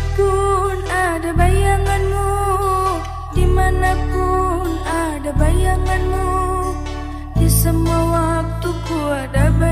Di mana pun ada bayanganmu Di mana pun ada bayanganmu Di semua waktuku ada bayanganmu